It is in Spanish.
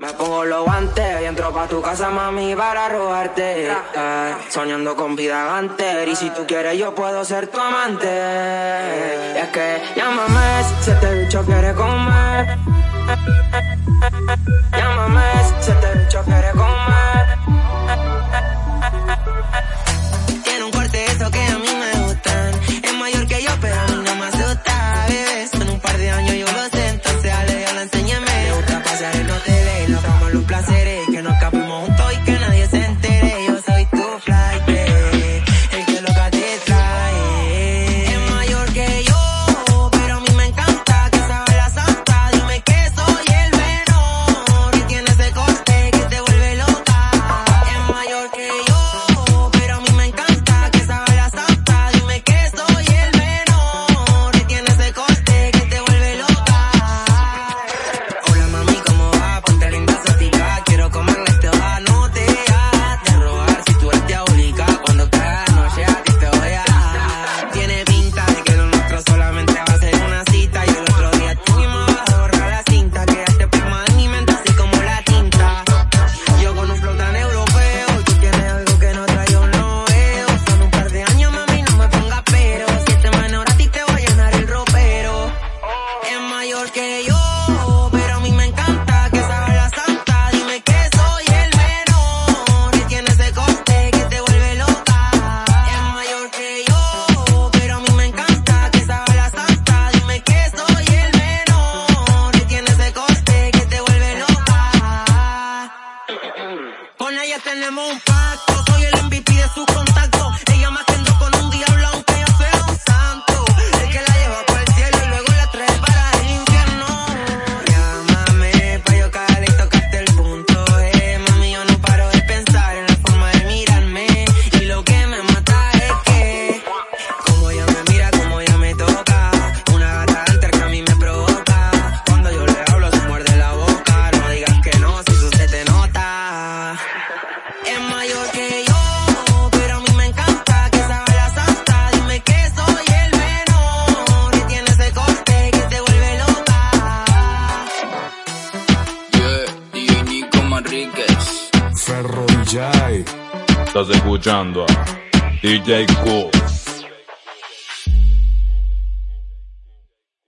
Me pongo los guantes y entro pa' tu casa, mami, para robarte. Eh, soñando con vida antes. Y si tú quieres, yo puedo ser tu amante. Y es que llámame si este bicho quiere comer. Llámame si este bicho quiere comer. un placer. Con ella tenemos un pacto, soy el MVP de su contrato. Ferro DJ. Estás escuchando a DJ Cool.